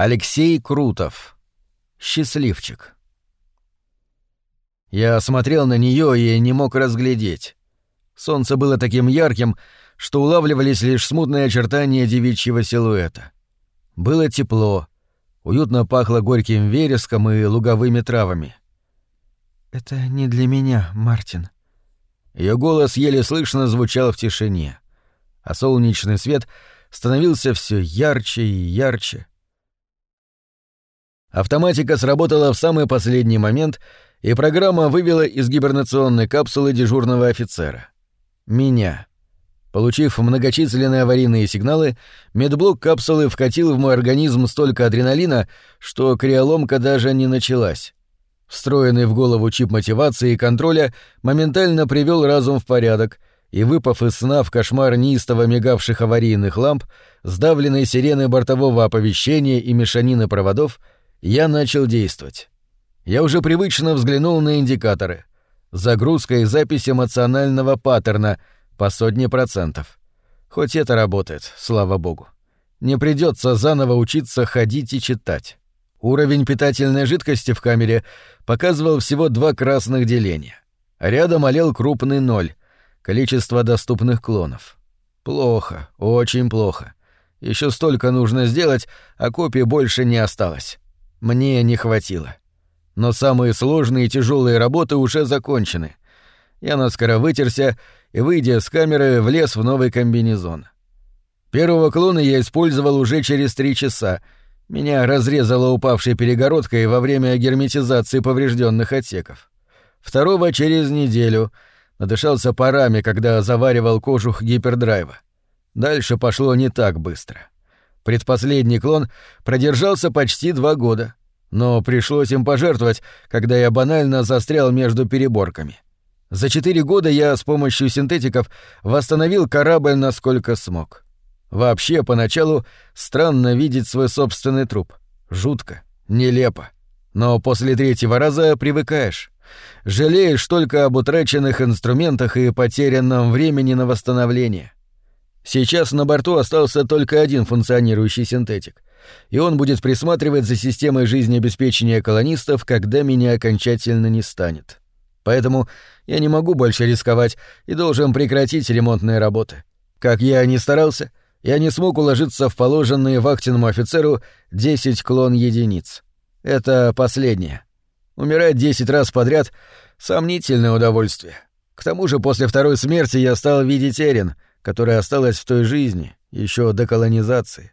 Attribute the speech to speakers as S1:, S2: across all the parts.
S1: Алексей Крутов. Счастливчик. Я смотрел на нее и не мог разглядеть. Солнце было таким ярким, что улавливались лишь смутные очертания девичьего силуэта. Было тепло, уютно пахло горьким вереском и луговыми травами.
S2: «Это не для меня, Мартин».
S1: Ее голос еле слышно звучал в тишине, а солнечный свет становился все ярче и ярче. Автоматика сработала в самый последний момент, и программа вывела из гибернационной капсулы дежурного офицера. Меня. Получив многочисленные аварийные сигналы, медблок капсулы вкатил в мой организм столько адреналина, что криоломка даже не началась. Встроенный в голову чип мотивации и контроля моментально привел разум в порядок, и, выпав из сна в кошмар неистово мигавших аварийных ламп, сдавленной сирены бортового оповещения и мешанины проводов — я начал действовать. Я уже привычно взглянул на индикаторы. Загрузка и запись эмоционального паттерна по сотне процентов. Хоть это работает, слава богу. Не придется заново учиться ходить и читать. Уровень питательной жидкости в камере показывал всего два красных деления. Рядом олел крупный ноль, количество доступных клонов. Плохо, очень плохо. Еще столько нужно сделать, а копий больше не осталось мне не хватило. Но самые сложные и тяжелые работы уже закончены. Я наскоро вытерся и, выйдя с камеры, влез в новый комбинезон. Первого клона я использовал уже через три часа. Меня разрезало упавшей перегородкой во время герметизации поврежденных отсеков. Второго — через неделю. Надышался парами, когда заваривал кожух гипердрайва. Дальше пошло не так быстро. — Предпоследний клон продержался почти два года, но пришлось им пожертвовать, когда я банально застрял между переборками. За четыре года я с помощью синтетиков восстановил корабль насколько смог. Вообще, поначалу странно видеть свой собственный труп. Жутко, нелепо. Но после третьего раза привыкаешь. Жалеешь только об утраченных инструментах и потерянном времени на восстановление. Сейчас на борту остался только один функционирующий синтетик, и он будет присматривать за системой жизнеобеспечения колонистов, когда меня окончательно не станет. Поэтому я не могу больше рисковать и должен прекратить ремонтные работы. Как я ни старался, я не смог уложиться в положенные вахтенному офицеру 10 клон единиц. Это последнее. Умирать 10 раз подряд — сомнительное удовольствие. К тому же после второй смерти я стал видеть Эрин — которая осталась в той жизни, еще до колонизации.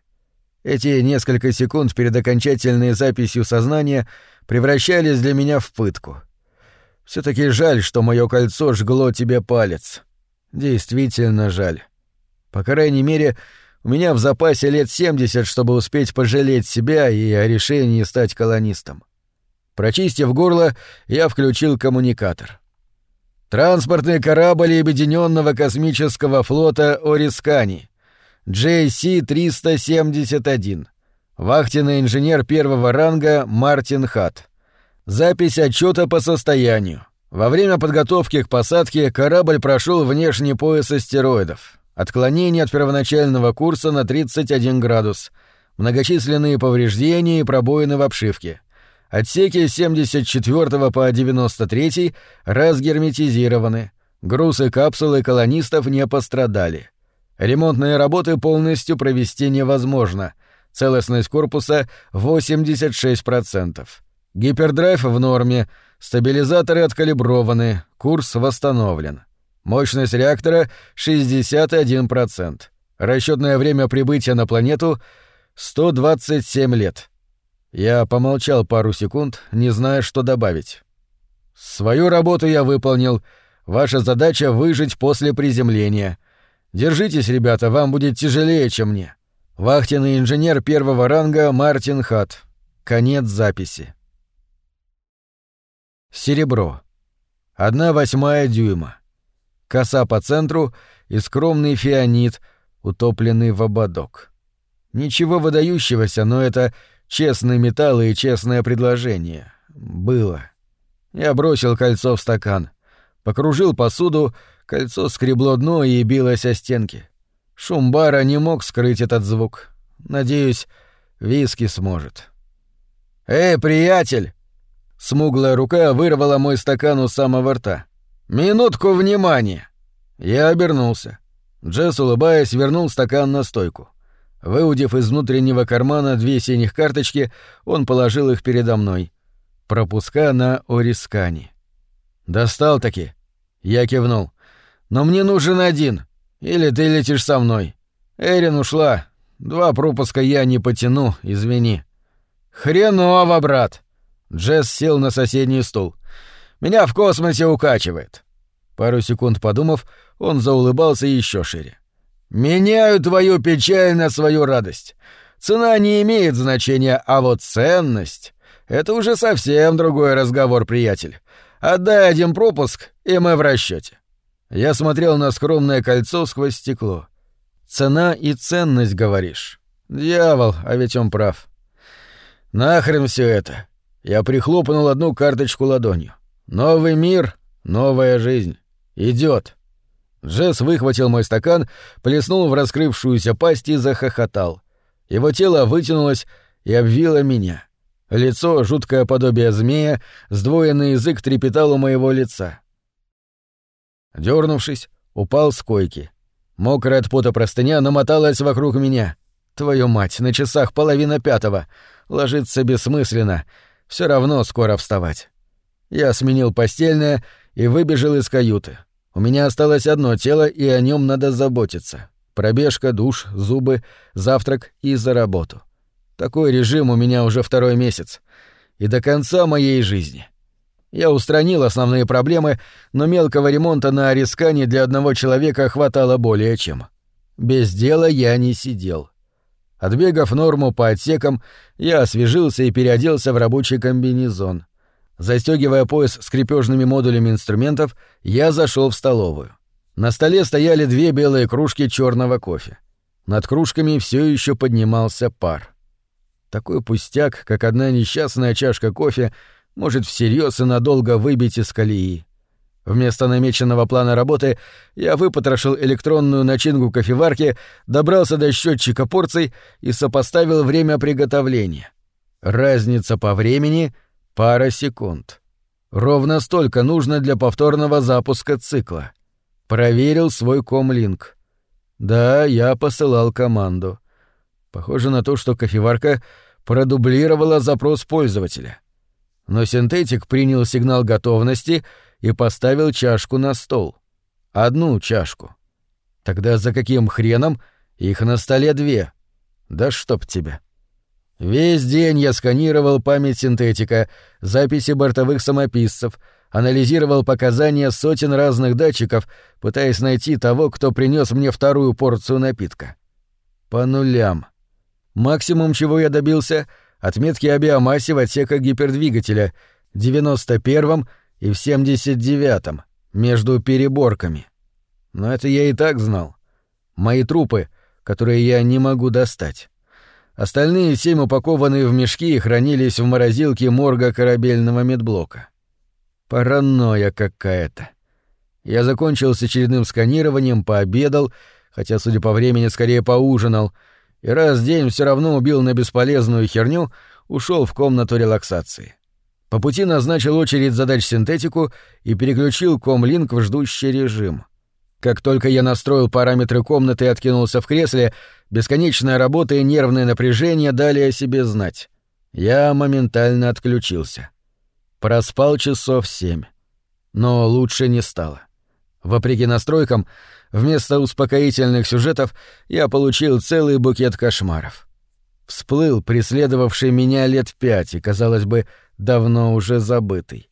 S1: Эти несколько секунд перед окончательной записью сознания превращались для меня в пытку. все таки жаль, что мое кольцо жгло тебе палец. Действительно жаль. По крайней мере, у меня в запасе лет 70, чтобы успеть пожалеть себя и о решении стать колонистом. Прочистив горло, я включил коммуникатор. Транспортный корабль Объединенного космического флота Орискани. JC-371. Вахтенный инженер первого ранга Мартин Хат. Запись отчета по состоянию. Во время подготовки к посадке корабль прошел внешний пояс астероидов. Отклонение от первоначального курса на 31 градус. Многочисленные повреждения и пробоины в обшивке. Отсеки с 74 по 93 разгерметизированы. Грузы капсулы колонистов не пострадали. Ремонтные работы полностью провести невозможно. Целостность корпуса 86%. Гипердрайв в норме, стабилизаторы откалиброваны, курс восстановлен. Мощность реактора 61%. Расчетное время прибытия на планету 127 лет. Я помолчал пару секунд, не зная, что добавить. «Свою работу я выполнил. Ваша задача — выжить после приземления. Держитесь, ребята, вам будет тяжелее, чем мне. Вахтенный инженер первого ранга Мартин Хат. Конец записи». Серебро. Одна восьмая дюйма. Коса по центру и скромный фианит, утопленный в ободок. Ничего выдающегося, но это Честный металл и честное предложение. Было. Я бросил кольцо в стакан. Покружил посуду, кольцо скребло дно и билось о стенки. Шум бара не мог скрыть этот звук. Надеюсь, Виски сможет. «Эй, приятель!» Смуглая рука вырвала мой стакан у самого рта. «Минутку внимания!» Я обернулся. Джесс, улыбаясь, вернул стакан на стойку. Выудив из внутреннего кармана две синих карточки, он положил их передо мной. Пропуска на Орискане. «Достал-таки?» Я кивнул. «Но мне нужен один. Или ты летишь со мной. Эрин ушла. Два пропуска я не потяну, извини». «Хреново, брат!» Джесс сел на соседний стул. «Меня в космосе укачивает». Пару секунд подумав, он заулыбался еще шире. «Меняю твою печаль на свою радость. Цена не имеет значения, а вот ценность — это уже совсем другой разговор, приятель. Отдай один пропуск, и мы в расчете. Я смотрел на скромное кольцо сквозь стекло. «Цена и ценность, говоришь?» «Дьявол, а ведь он прав». «Нахрен все это?» Я прихлопнул одну карточку ладонью. «Новый мир, новая жизнь. Идет. Джесс выхватил мой стакан, плеснул в раскрывшуюся пасть и захохотал. Его тело вытянулось и обвило меня. Лицо, жуткое подобие змея, сдвоенный язык трепетал у моего лица. Дернувшись, упал с койки. Мокрая от пота простыня намоталась вокруг меня. Твою мать, на часах половина пятого. Ложиться бессмысленно. Все равно скоро вставать. Я сменил постельное и выбежал из каюты. У меня осталось одно тело, и о нем надо заботиться. Пробежка, душ, зубы, завтрак и за работу. Такой режим у меня уже второй месяц. И до конца моей жизни. Я устранил основные проблемы, но мелкого ремонта на Арискане для одного человека хватало более чем. Без дела я не сидел. Отбегав норму по отсекам, я освежился и переоделся в рабочий комбинезон. Застегивая пояс с крепежными модулями инструментов, я зашел в столовую. На столе стояли две белые кружки черного кофе. Над кружками все еще поднимался пар. Такой пустяк, как одна несчастная чашка кофе, может всерьез и надолго выбить из колеи. Вместо намеченного плана работы я выпотрошил электронную начинку кофеварки, добрался до счетчика порций и сопоставил время приготовления. Разница по времени — Пара секунд. Ровно столько нужно для повторного запуска цикла. Проверил свой комлинк. Да, я посылал команду. Похоже на то, что кофеварка продублировала запрос пользователя. Но синтетик принял сигнал готовности и поставил чашку на стол. Одну чашку. Тогда за каким хреном их на столе две? Да чтоб тебя. Весь день я сканировал память синтетика, записи бортовых самописцев, анализировал показания сотен разных датчиков, пытаясь найти того, кто принес мне вторую порцию напитка. По нулям. Максимум, чего я добился — отметки о биомассе в отсеках гипердвигателя, 91-м и в 79-м, между переборками. Но это я и так знал. Мои трупы, которые я не могу достать. Остальные семь, упакованные в мешки, хранились в морозилке морга корабельного медблока. Паранойя какая-то. Я закончил с очередным сканированием, пообедал, хотя, судя по времени, скорее поужинал, и раз день все равно убил на бесполезную херню, ушел в комнату релаксации. По пути назначил очередь задач синтетику и переключил комлинк в ждущий режим. Как только я настроил параметры комнаты и откинулся в кресле, Бесконечная работа и нервное напряжение дали о себе знать. Я моментально отключился. Проспал часов семь. Но лучше не стало. Вопреки настройкам, вместо успокоительных сюжетов я получил целый букет кошмаров. Всплыл преследовавший меня лет пять и, казалось бы, давно уже забытый.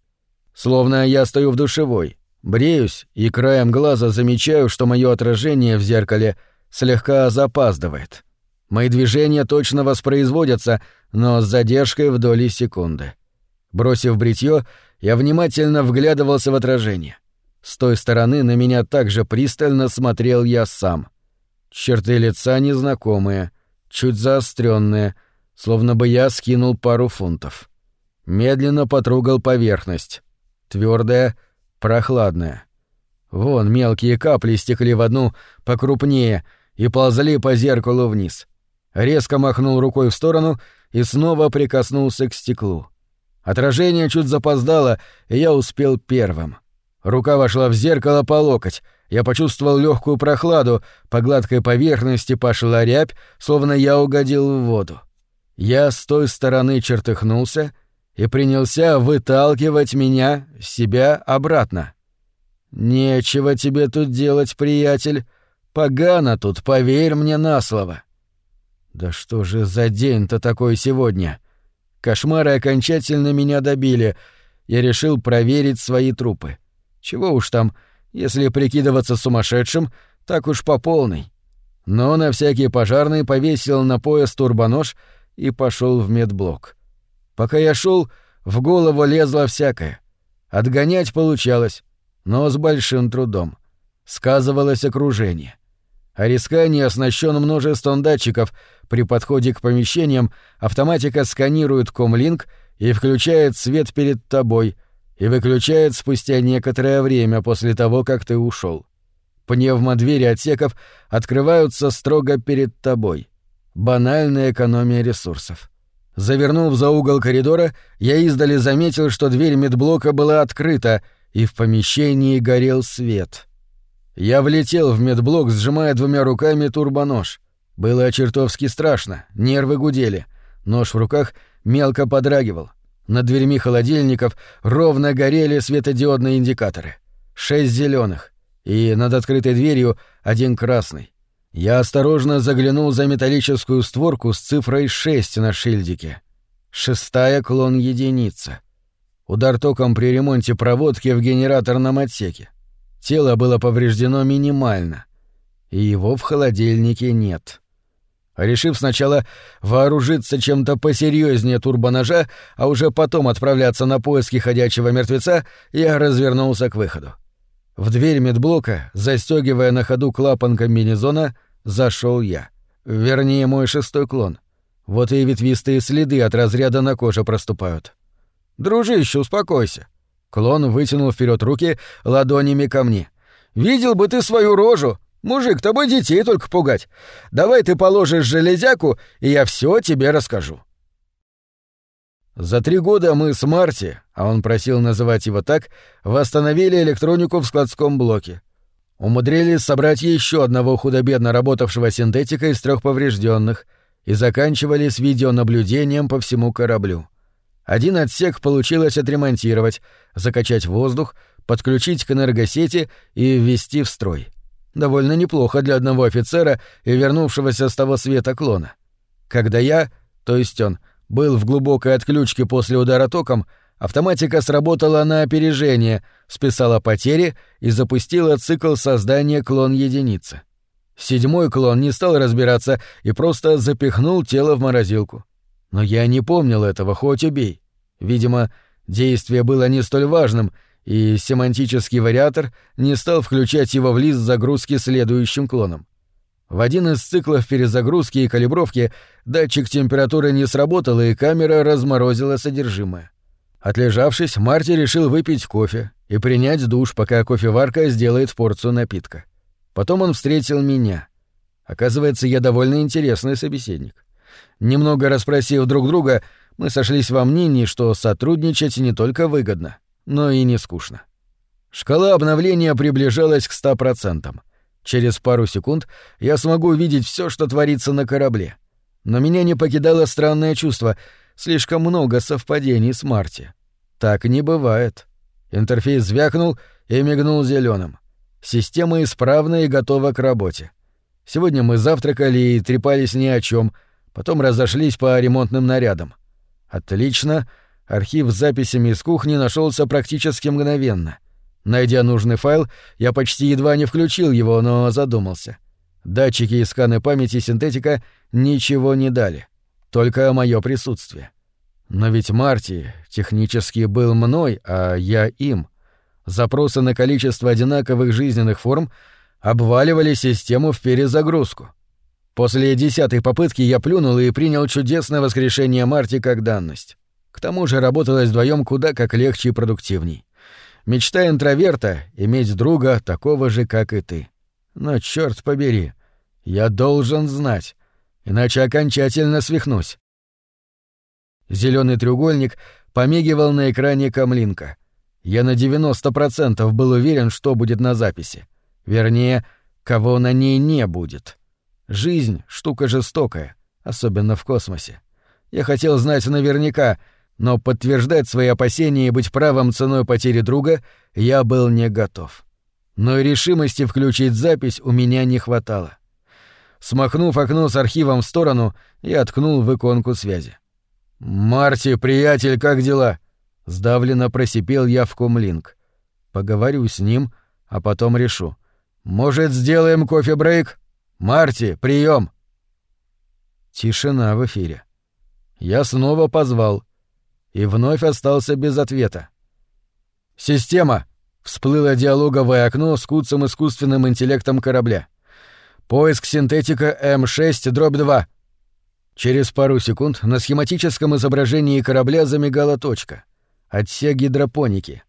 S1: Словно я стою в душевой, бреюсь и краем глаза замечаю, что мое отражение в зеркале — слегка запаздывает. Мои движения точно воспроизводятся, но с задержкой в доли секунды. Бросив бритье, я внимательно вглядывался в отражение. С той стороны на меня также пристально смотрел я сам. Черты лица незнакомые, чуть заостренные, словно бы я скинул пару фунтов. Медленно потрогал поверхность. Твердая, прохладная. Вон мелкие капли стекли в одну, покрупнее — и ползли по зеркалу вниз. Резко махнул рукой в сторону и снова прикоснулся к стеклу. Отражение чуть запоздало, и я успел первым. Рука вошла в зеркало по локоть. Я почувствовал легкую прохладу, по гладкой поверхности пошла рябь, словно я угодил в воду. Я с той стороны чертыхнулся и принялся выталкивать меня, себя, обратно. «Нечего тебе тут делать, приятель. Погано тут, поверь мне на слово». «Да что же за день-то такой сегодня?» Кошмары окончательно меня добили. Я решил проверить свои трупы. Чего уж там, если прикидываться сумасшедшим, так уж по полной. Но на всякий пожарный повесил на пояс турбонож и пошел в медблок. Пока я шел, в голову лезло всякое. Отгонять получалось, но с большим трудом. Сказывалось окружение. Арискани оснащен множеством датчиков. При подходе к помещениям автоматика сканирует комлинк и включает свет перед тобой, и выключает спустя некоторое время после того, как ты ушел. Пневмодвери отсеков открываются строго перед тобой. Банальная экономия ресурсов. Завернув за угол коридора, я издали заметил, что дверь медблока была открыта, и в помещении горел свет. Я влетел в медблок, сжимая двумя руками турбонож. Было чертовски страшно, нервы гудели. Нож в руках мелко подрагивал. Над дверьми холодильников ровно горели светодиодные индикаторы. Шесть зеленых, и над открытой дверью один красный. Я осторожно заглянул за металлическую створку с цифрой 6 на шильдике. Шестая клон единица. Удар током при ремонте проводки в генераторном отсеке. Тело было повреждено минимально. И его в холодильнике нет. Решив сначала вооружиться чем-то посерьезнее турбоножа, а уже потом отправляться на поиски ходячего мертвеца, я развернулся к выходу. В дверь медблока, застегивая на ходу клапан комбинезона, зашел я. Вернее, мой шестой клон. Вот и ветвистые следы от разряда на коже проступают. «Дружище, успокойся». Клон вытянул вперед руки ладонями ко мне. «Видел бы ты свою рожу! Мужик, тобой детей только пугать. Давай ты положишь железяку, и я все тебе расскажу». За три года мы с Марти, а он просил называть его так, восстановили электронику в складском блоке. Умудрились собрать еще одного худо-бедно работавшего синтетика из трех поврежденных и заканчивали с видеонаблюдением по всему кораблю. Один отсек получилось отремонтировать, закачать воздух, подключить к энергосети и ввести в строй. Довольно неплохо для одного офицера и вернувшегося с того света клона. Когда я, то есть он, был в глубокой отключке после удара током, автоматика сработала на опережение, списала потери и запустила цикл создания клон единицы. Седьмой клон не стал разбираться и просто запихнул тело в морозилку. Но я не помнил этого, хоть убей. Видимо, действие было не столь важным, и семантический вариатор не стал включать его в лист загрузки следующим клоном. В один из циклов перезагрузки и калибровки датчик температуры не сработал, и камера разморозила содержимое. Отлежавшись, Марти решил выпить кофе и принять душ, пока кофеварка сделает порцию напитка. Потом он встретил меня. Оказывается, я довольно интересный собеседник. Немного расспросив друг друга, мы сошлись во мнении, что сотрудничать не только выгодно, но и не скучно. Шкала обновления приближалась к 100%. Через пару секунд я смогу увидеть все, что творится на корабле. Но меня не покидало странное чувство — слишком много совпадений с Марти. Так не бывает. Интерфейс звякнул и мигнул зеленым. Система исправна и готова к работе. Сегодня мы завтракали и трепались ни о чем, потом разошлись по ремонтным нарядам. Отлично, архив с записями из кухни нашелся практически мгновенно. Найдя нужный файл, я почти едва не включил его, но задумался. Датчики и сканы памяти синтетика ничего не дали, только мое присутствие. Но ведь Марти технически был мной, а я им. Запросы на количество одинаковых жизненных форм обваливали систему в перезагрузку. После десятой попытки я плюнул и принял чудесное воскрешение Марти как данность. К тому же работалось вдвоем куда как легче и продуктивней. Мечта интроверта — иметь друга такого же, как и ты. Но черт побери, я должен знать, иначе окончательно свихнусь. Зеленый треугольник помигивал на экране камлинка. Я на 90% был уверен, что будет на записи. Вернее, кого на ней не будет. Жизнь — штука жестокая, особенно в космосе. Я хотел знать наверняка, но подтверждать свои опасения и быть правым ценой потери друга я был не готов. Но и решимости включить запись у меня не хватало. Смахнув окно с архивом в сторону, я ткнул в иконку связи. «Марти, приятель, как дела?» Сдавленно просипел я в комлинк. Поговорю с ним, а потом решу. «Может, сделаем кофе-брейк? Марти, прием. Тишина в эфире. Я снова позвал. И вновь остался без ответа. «Система!» — всплыло диалоговое окно с куцым искусственным интеллектом корабля. «Поиск синтетика М6 дробь 2». Через пару секунд на схематическом изображении корабля замигала точка. Отсек гидропоники.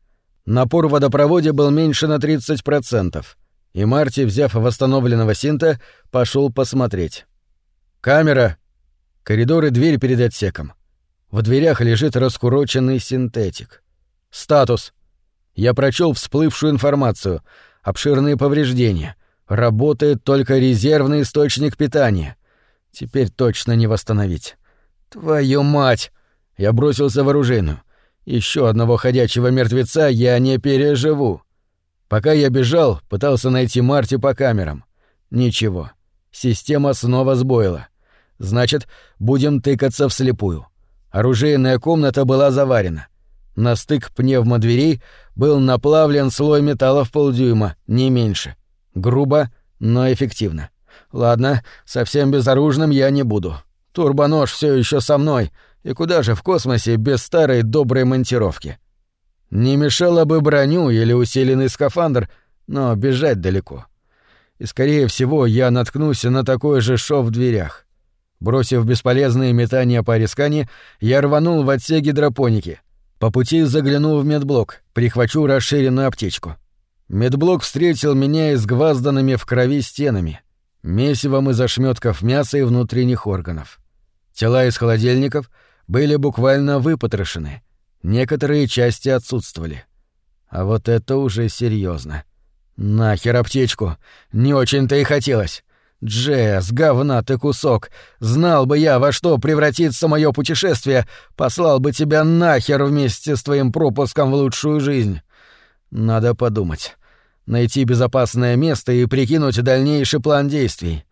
S1: Напор в водопроводе был меньше на 30%, и Марти, взяв восстановленного синта, пошел посмотреть. «Камера!» Коридор и дверь перед отсеком. В дверях лежит раскуроченный синтетик. «Статус!» Я прочел всплывшую информацию. Обширные повреждения. Работает только резервный источник питания. Теперь точно не восстановить. Твою мать! Я бросился в оружейную. Еще одного ходячего мертвеца я не переживу. Пока я бежал, пытался найти Марти по камерам. Ничего. Система снова сбоила. Значит, будем тыкаться вслепую. Оружейная комната была заварена. На стык пневмодверей был наплавлен слой металла в полдюйма, не меньше. Грубо, но эффективно. Ладно, совсем безоружным я не буду. Турбонож все еще со мной, и куда же в космосе без старой доброй монтировки? Не мешало бы броню или усиленный скафандр, но бежать далеко. И, скорее всего, я наткнусь на такой же шов в дверях. Бросив бесполезные метания по рискане, я рванул в отсек гидропоники. По пути заглянул в медблок, прихвачу расширенную аптечку. Медблок встретил меня изгвазданными в крови стенами, месивом из ошметков мяса и внутренних органов. Тела из холодильников были буквально выпотрошены, некоторые части отсутствовали. А вот это уже серьезно. Нахер аптечку, не очень-то и хотелось. Джесс, говна ты кусок, знал бы я, во что превратится мое путешествие, послал бы тебя нахер вместе с твоим пропуском в лучшую жизнь. Надо подумать. Найти безопасное место и прикинуть дальнейший план действий.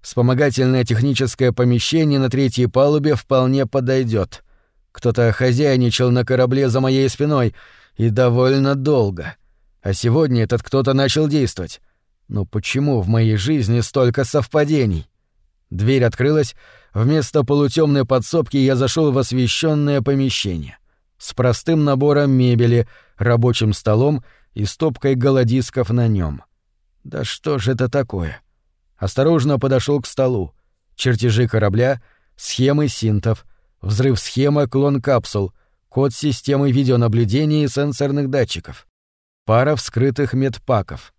S1: Вспомогательное техническое помещение на третьей палубе вполне подойдет. Кто-то хозяйничал на корабле за моей спиной и довольно долго. А сегодня этот кто-то начал действовать. Но почему в моей жизни столько совпадений? Дверь открылась, вместо полутемной подсобки я зашел в освещенное помещение с простым набором мебели, рабочим столом и стопкой голодисков на нем. Да что же это такое? осторожно подошел к столу. Чертежи корабля, схемы синтов, взрыв схемы клон капсул, код системы видеонаблюдения и сенсорных датчиков. Пара вскрытых медпаков.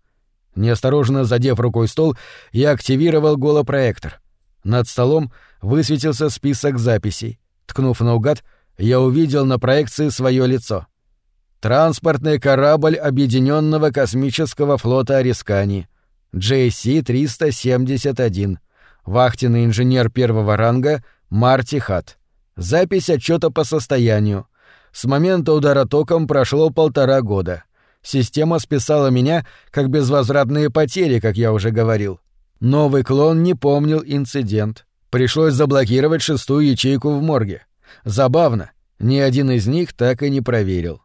S1: Неосторожно задев рукой стол, я активировал голопроектор. Над столом высветился список записей. Ткнув наугад, я увидел на проекции свое лицо. Транспортный корабль Объединенного космического флота Арискани — JC-371, вахтенный инженер первого ранга Марти Хат. Запись отчета по состоянию. С момента удара током прошло полтора года. Система списала меня как безвозвратные потери, как я уже говорил. Новый клон не помнил инцидент. Пришлось заблокировать шестую ячейку в морге. Забавно, ни один из них так и не проверил.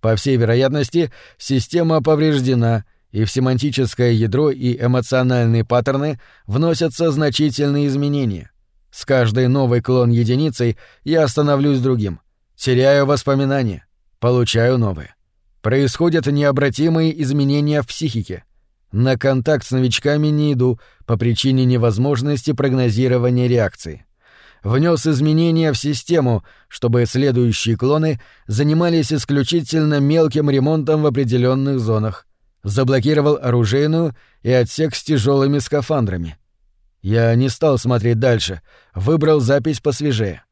S1: По всей вероятности, система повреждена — и в семантическое ядро и эмоциональные паттерны вносятся значительные изменения. С каждой новой клон единицей я становлюсь другим. Теряю воспоминания, получаю новые. Происходят необратимые изменения в психике. На контакт с новичками не иду по причине невозможности прогнозирования реакции. Внес изменения в систему, чтобы следующие клоны занимались исключительно мелким ремонтом в определенных зонах, заблокировал оружейную и отсек с тяжелыми скафандрами. Я не стал смотреть дальше, выбрал запись посвежее.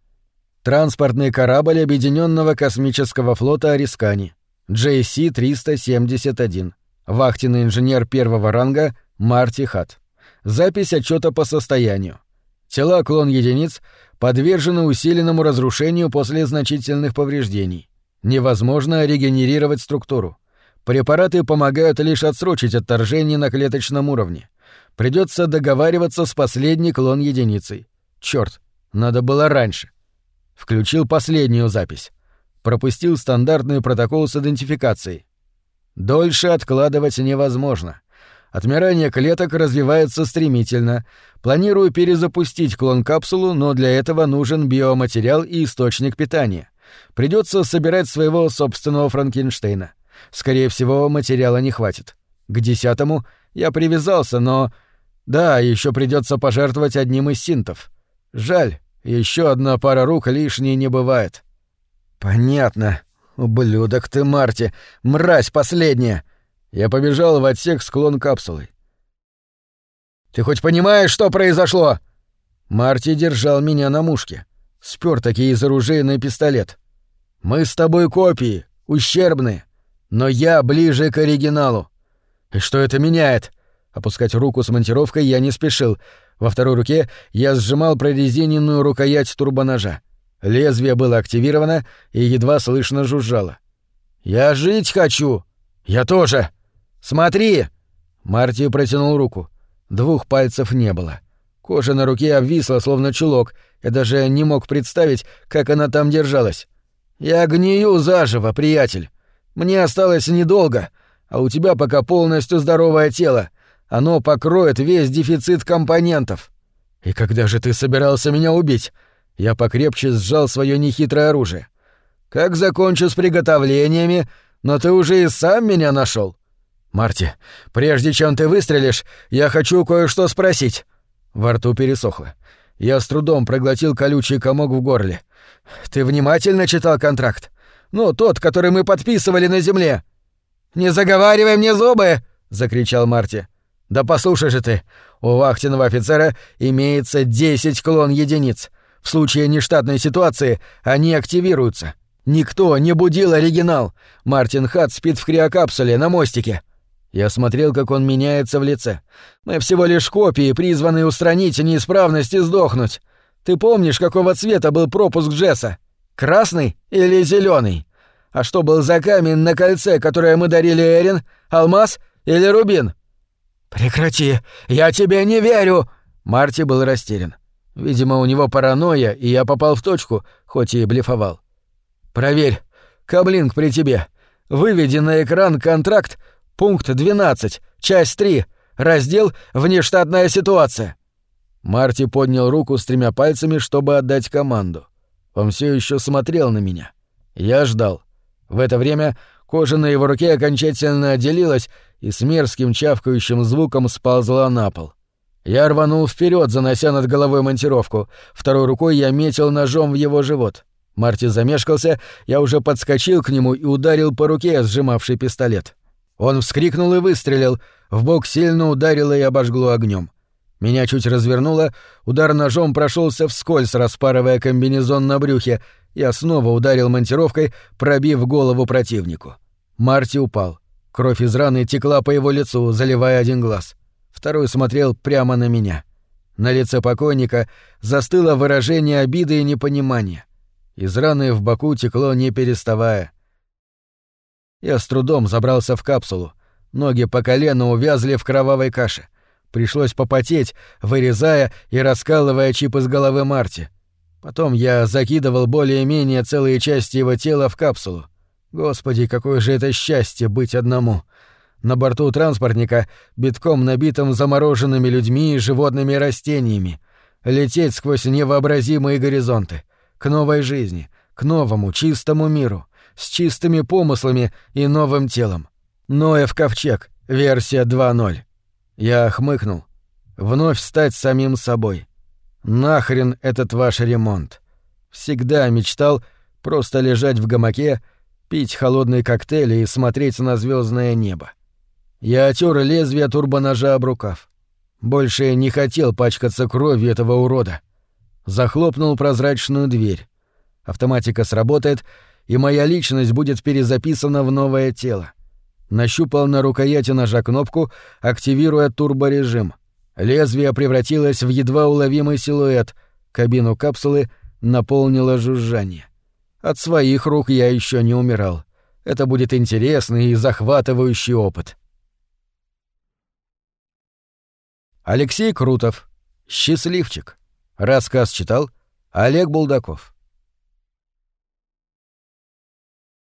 S1: Транспортный корабль Объединенного космического флота Арискани. JC-371. Вахтенный инженер первого ранга Марти Хат. Запись отчета по состоянию. Тела клон единиц подвержены усиленному разрушению после значительных повреждений. Невозможно регенерировать структуру. Препараты помогают лишь отсрочить отторжение на клеточном уровне. Придется договариваться с последней клон единицей. Черт, надо было раньше. Включил последнюю запись. Пропустил стандартный протокол с идентификацией. Дольше откладывать невозможно. Отмирание клеток развивается стремительно. Планирую перезапустить клон-капсулу, но для этого нужен биоматериал и источник питания. Придется собирать своего собственного Франкенштейна. Скорее всего, материала не хватит. К десятому я привязался, но... Да, еще придется пожертвовать одним из синтов. Жаль, еще одна пара рук лишней не бывает. Понятно. Ублюдок ты, Марти. Мразь последняя. Я побежал в отсек склон капсулой. Ты хоть понимаешь, что произошло? Марти держал меня на мушке. Спер таки из оружейный пистолет. Мы с тобой копии, ущербные. Но я ближе к оригиналу. И что это меняет? Опускать руку с монтировкой я не спешил. Во второй руке я сжимал прорезиненную рукоять турбоножа. Лезвие было активировано и едва слышно жужжало. «Я жить хочу!» «Я тоже!» «Смотри!» Марти протянул руку. Двух пальцев не было. Кожа на руке обвисла, словно чулок. Я даже не мог представить, как она там держалась. «Я гнию заживо, приятель. Мне осталось недолго, а у тебя пока полностью здоровое тело. Оно покроет весь дефицит компонентов. И когда же ты собирался меня убить? Я покрепче сжал свое нехитрое оружие. Как закончу с приготовлениями, но ты уже и сам меня нашел. Марти, прежде чем ты выстрелишь, я хочу кое-что спросить. Во рту пересохло. Я с трудом проглотил колючий комок в горле. Ты внимательно читал контракт? Ну, тот, который мы подписывали на земле. Не заговаривай мне зубы, закричал Марти. Да послушай же ты, у вахтенного офицера имеется 10 клон единиц. В случае нештатной ситуации они активируются. Никто не будил оригинал. Мартин Хат спит в криокапсуле на мостике. Я смотрел, как он меняется в лице. Мы всего лишь копии, призванные устранить неисправность и сдохнуть. Ты помнишь, какого цвета был пропуск Джесса? Красный или зеленый? А что был за камень на кольце, которое мы дарили Эрин? Алмаз или рубин? «Прекрати! Я тебе не верю!» Марти был растерян. Видимо, у него паранойя, и я попал в точку, хоть и блефовал. «Проверь. Каблинг при тебе. Выведи на экран контракт, пункт 12, часть 3, раздел «Внештатная ситуация». Марти поднял руку с тремя пальцами, чтобы отдать команду. Он все еще смотрел на меня. Я ждал. В это время кожа на его руке окончательно отделилась, и с мерзким чавкающим звуком сползла на пол. Я рванул вперед, занося над головой монтировку. Второй рукой я метил ножом в его живот. Марти замешкался, я уже подскочил к нему и ударил по руке, сжимавший пистолет. Он вскрикнул и выстрелил, в бок сильно ударило и обожгло огнем. Меня чуть развернуло, удар ножом прошелся вскользь, распарывая комбинезон на брюхе. Я снова ударил монтировкой, пробив голову противнику. Марти упал. Кровь из раны текла по его лицу, заливая один глаз. Второй смотрел прямо на меня. На лице покойника застыло выражение обиды и непонимания. Из раны в боку текло не переставая. Я с трудом забрался в капсулу. Ноги по колено увязли в кровавой каше. Пришлось попотеть, вырезая и раскалывая чип из головы Марти. Потом я закидывал более-менее целые части его тела в капсулу. Господи, какое же это счастье быть одному. На борту транспортника, битком набитым замороженными людьми, животными и растениями. Лететь сквозь невообразимые горизонты. К новой жизни, к новому, чистому миру. С чистыми помыслами и новым телом. Ноев ковчег, версия 2.0. Я хмыкнул. Вновь стать самим собой. Нахрен этот ваш ремонт. Всегда мечтал просто лежать в гамаке, пить холодные коктейли и смотреть на звездное небо. Я отер лезвие турбоножа об рукав. Больше не хотел пачкаться кровью этого урода. Захлопнул прозрачную дверь. Автоматика сработает, и моя личность будет перезаписана в новое тело. Нащупал на рукояти ножа кнопку, активируя турборежим. Лезвие превратилось в едва уловимый силуэт. Кабину капсулы наполнило жужжание. От своих рук я еще не умирал. Это будет интересный и захватывающий опыт. Алексей Крутов. Счастливчик. Рассказ читал Олег Булдаков.